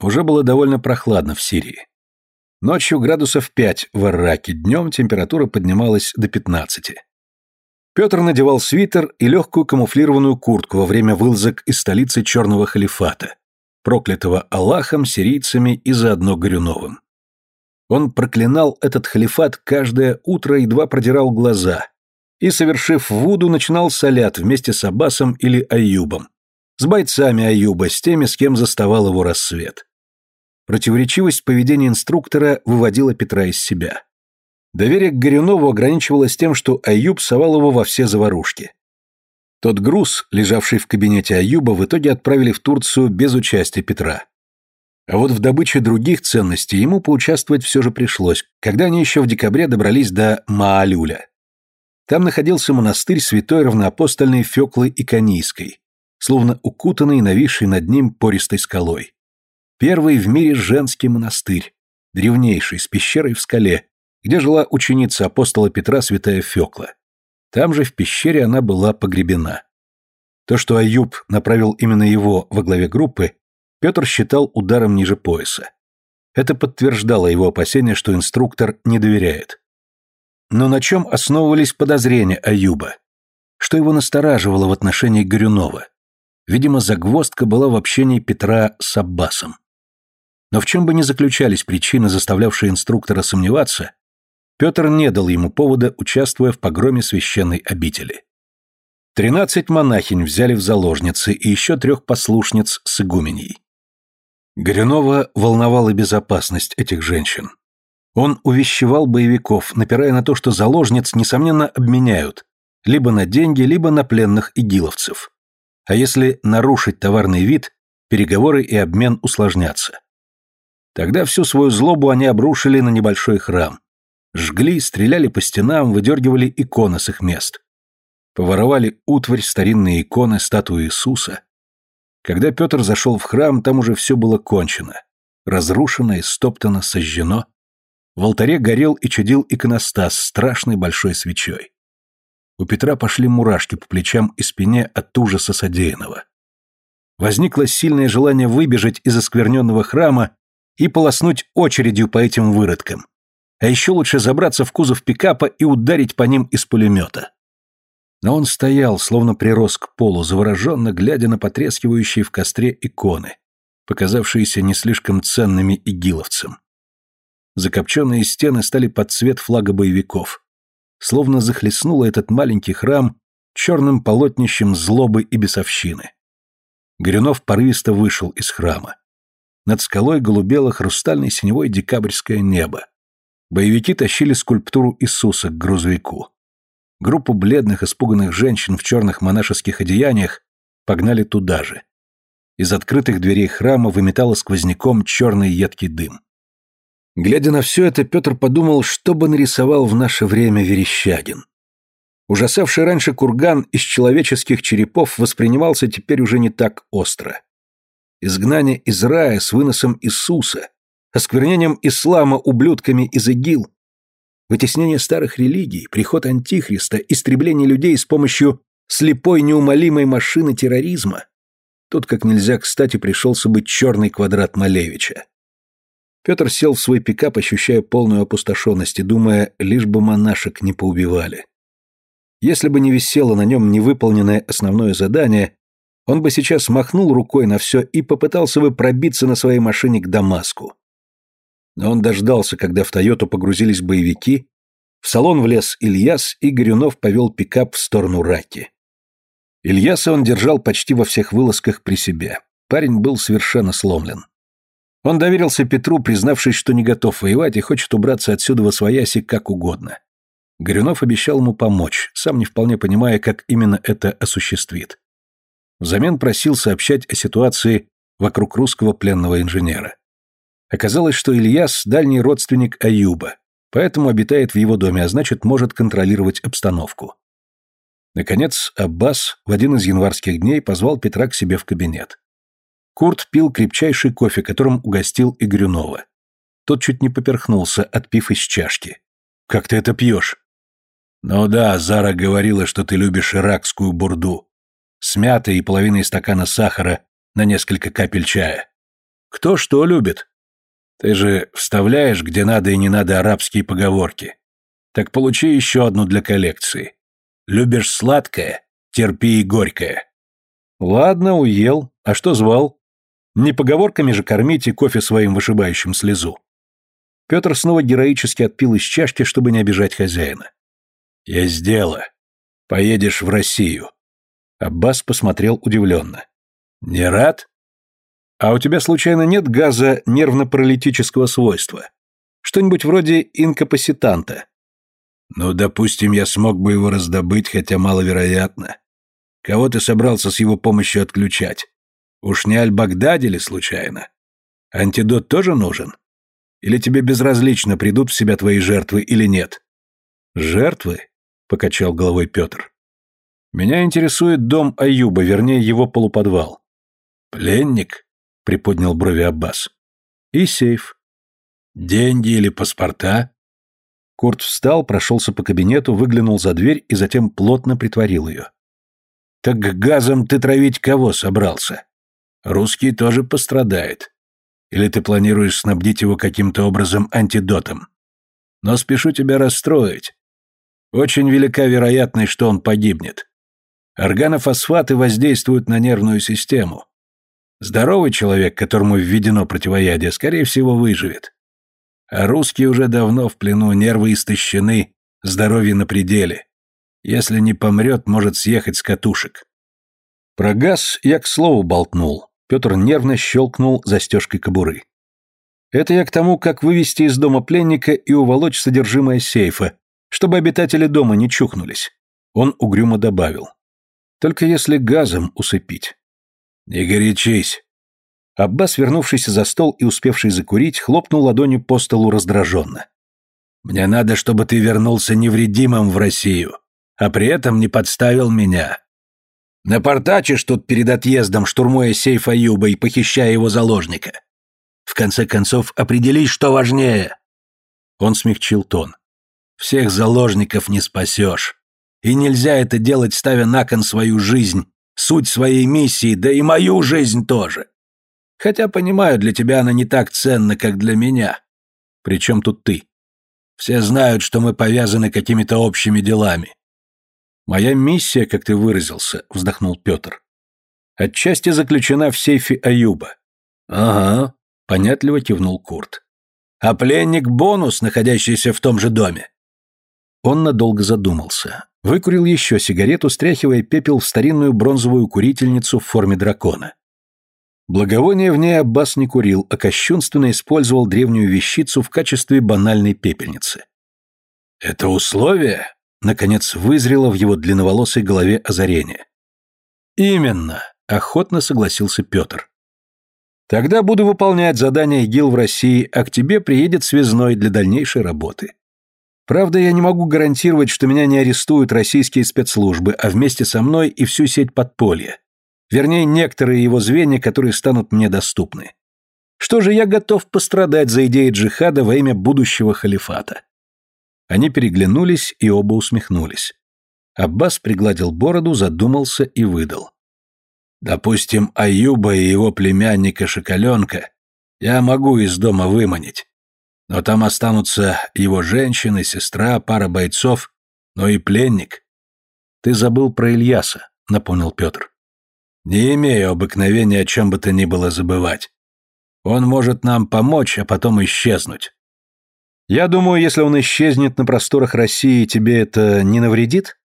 Уже было довольно прохладно в Сирии. Ночью градусов 5 в Ираке, днем температура поднималась до 15. Петр надевал свитер и легкую камуфлированную куртку во время вылазок из столицы Чёрного Халифата, проклятого Аллахом, сирийцами и заодно Грюновым. Он проклинал этот халифат каждое утро, и два продирал глаза, и, совершив вуду, начинал салят вместе с Аббасом или Аюбом, с бойцами Аюба, с теми, с кем заставал его рассвет. Противоречивость поведения инструктора выводила Петра из себя. Доверие к Горюнову ограничивалось тем, что Аюб совал его во все заварушки. Тот груз, лежавший в кабинете Аюба, в итоге отправили в Турцию без участия Петра. А вот в добыче других ценностей ему поучаствовать все же пришлось, когда они еще в декабре добрались до Маалюля. Там находился монастырь святой равноапостольной Феклы Иконийской, словно укутанный нависшей над ним пористой скалой. Первый в мире женский монастырь, древнейший, с пещерой в скале, где жила ученица апостола Петра святая Фекла. Там же в пещере она была погребена. То, что Аюб направил именно его во главе группы, Петр считал ударом ниже пояса. Это подтверждало его опасение, что инструктор не доверяет. Но на чем основывались подозрения Аюба? Что его настораживало в отношении Горюнова? Видимо, загвоздка была в общении Петра с Аббасом. Но в чем бы ни заключались причины, заставлявшие инструктора сомневаться, Петр не дал ему повода, участвуя в погроме священной обители. Тринадцать монахинь взяли в заложницы и еще трех послушниц с игуменей. Горюнова волновала безопасность этих женщин. Он увещевал боевиков, напирая на то, что заложниц, несомненно, обменяют либо на деньги, либо на пленных игиловцев. А если нарушить товарный вид, переговоры и обмен усложнятся. Тогда всю свою злобу они обрушили на небольшой храм. Жгли, стреляли по стенам, выдергивали иконы с их мест. Поворовали утварь, старинные иконы, статуи Иисуса. Когда Петр зашел в храм, там уже все было кончено. Разрушено, истоптано, сожжено. В алтаре горел и чудил иконостас с страшной большой свечой. У Петра пошли мурашки по плечам и спине от ужаса содеянного. Возникло сильное желание выбежать из оскверненного храма и полоснуть очередью по этим выродкам. А еще лучше забраться в кузов пикапа и ударить по ним из пулемета. Но он стоял, словно прирос к полу, завороженно глядя на потрескивающие в костре иконы, показавшиеся не слишком ценными игиловцам. Закопченные стены стали под цвет флага боевиков. Словно захлестнуло этот маленький храм черным полотнищем злобы и бесовщины. Горюнов порывисто вышел из храма. Над скалой голубело хрустально-синевое декабрьское небо. Боевики тащили скульптуру Иисуса к грузовику. Группу бледных, испуганных женщин в черных монашеских одеяниях погнали туда же. Из открытых дверей храма выметало сквозняком черный едкий дым. Глядя на все это, Петр подумал, что бы нарисовал в наше время Верещагин. Ужасавший раньше курган из человеческих черепов воспринимался теперь уже не так остро изгнание из рая с выносом Иисуса, осквернением ислама ублюдками из ИГИЛ, вытеснение старых религий, приход Антихриста, истребление людей с помощью слепой неумолимой машины терроризма. Тут как нельзя кстати пришелся бы черный квадрат Малевича. Петр сел в свой пикап, ощущая полную опустошенность и думая, лишь бы монашек не поубивали. Если бы не висело на нем невыполненное основное задание, он бы сейчас махнул рукой на все и попытался бы пробиться на своей машине к Дамаску. Но он дождался, когда в «Тойоту» погрузились боевики, в салон влез Ильяс, и Горюнов повел пикап в сторону Раки. Ильяса он держал почти во всех вылазках при себе. Парень был совершенно сломлен. Он доверился Петру, признавшись, что не готов воевать и хочет убраться отсюда во свояси как угодно. Горюнов обещал ему помочь, сам не вполне понимая, как именно это осуществит. Взамен просил сообщать о ситуации вокруг русского пленного инженера. Оказалось, что Ильяс – дальний родственник Аюба, поэтому обитает в его доме, а значит, может контролировать обстановку. Наконец, Аббас в один из январских дней позвал Петра к себе в кабинет. Курт пил крепчайший кофе, которым угостил Игрюнова. Тот чуть не поперхнулся, отпив из чашки. «Как ты это пьешь?» «Ну да, Зара говорила, что ты любишь иракскую бурду с мятой и половиной стакана сахара на несколько капель чая. Кто что любит. Ты же вставляешь, где надо и не надо, арабские поговорки. Так получи еще одну для коллекции. Любишь сладкое, терпи и горькое. Ладно, уел. А что звал? Не поговорками же кормите кофе своим вышибающим слезу. Петр снова героически отпил из чашки, чтобы не обижать хозяина. «Я сделала. Поедешь в Россию. Аббас посмотрел удивленно. «Не рад? А у тебя, случайно, нет газа нервно-паралитического свойства? Что-нибудь вроде инкапаситанта?» «Ну, допустим, я смог бы его раздобыть, хотя маловероятно. Кого ты собрался с его помощью отключать? Уж не Аль-Багдади ли, случайно? Антидот тоже нужен? Или тебе безразлично, придут в себя твои жертвы или нет?» «Жертвы?» — покачал головой Петр. Меня интересует дом Аюба, вернее, его полуподвал. Пленник? Приподнял брови Аббас. И сейф. Деньги или паспорта? Курт встал, прошелся по кабинету, выглянул за дверь и затем плотно притворил ее. «Так газом ты травить кого собрался? Русский тоже пострадает. Или ты планируешь снабдить его каким-то образом антидотом? Но спешу тебя расстроить. Очень велика вероятность, что он погибнет. Органофосфаты воздействуют на нервную систему. Здоровый человек, которому введено противоядие, скорее всего, выживет. А русские уже давно в плену, нервы истощены, здоровье на пределе. Если не помрет, может съехать с катушек. Про газ я к слову болтнул. Петр нервно щелкнул застежкой кобуры. Это я к тому, как вывести из дома пленника и уволочь содержимое сейфа, чтобы обитатели дома не чухнулись. Он угрюмо добавил. Только если газом усыпить. Не горячись. Аббас, вернувшийся за стол и успевший закурить, хлопнул ладонью по столу раздраженно. «Мне надо, чтобы ты вернулся невредимым в Россию, а при этом не подставил меня. Напортачишь тут перед отъездом, штурмуя сейф Аюба и похищая его заложника. В конце концов, определись, что важнее». Он смягчил тон. «Всех заложников не спасешь. И нельзя это делать, ставя на кон свою жизнь, суть своей миссии, да и мою жизнь тоже. Хотя, понимаю, для тебя она не так ценна, как для меня. Причем тут ты? Все знают, что мы повязаны какими-то общими делами. Моя миссия, как ты выразился, вздохнул Петр. Отчасти заключена в сейфе Аюба. Ага, понятливо кивнул Курт. А пленник бонус, находящийся в том же доме. Он надолго задумался. Выкурил еще сигарету, стряхивая пепел в старинную бронзовую курительницу в форме дракона. Благовоние в ней Аббас не курил, а кощунственно использовал древнюю вещицу в качестве банальной пепельницы. «Это условие?» — наконец вызрело в его длинноволосой голове озарение. «Именно!» — охотно согласился Петр. «Тогда буду выполнять задание ИГИЛ в России, а к тебе приедет связной для дальнейшей работы. Правда, я не могу гарантировать, что меня не арестуют российские спецслужбы, а вместе со мной и всю сеть подполья. Вернее, некоторые его звенья, которые станут мне доступны. Что же я готов пострадать за идеи джихада во имя будущего халифата? Они переглянулись и оба усмехнулись. Аббас пригладил бороду, задумался и выдал. Допустим, Аюба и его племянника Шоколенка я могу из дома выманить. Но там останутся его женщины, сестра, пара бойцов, но и пленник. Ты забыл про Ильяса, напомнил Петр. Не имею обыкновения о чем бы то ни было забывать. Он может нам помочь, а потом исчезнуть. Я думаю, если он исчезнет на просторах России, тебе это не навредит?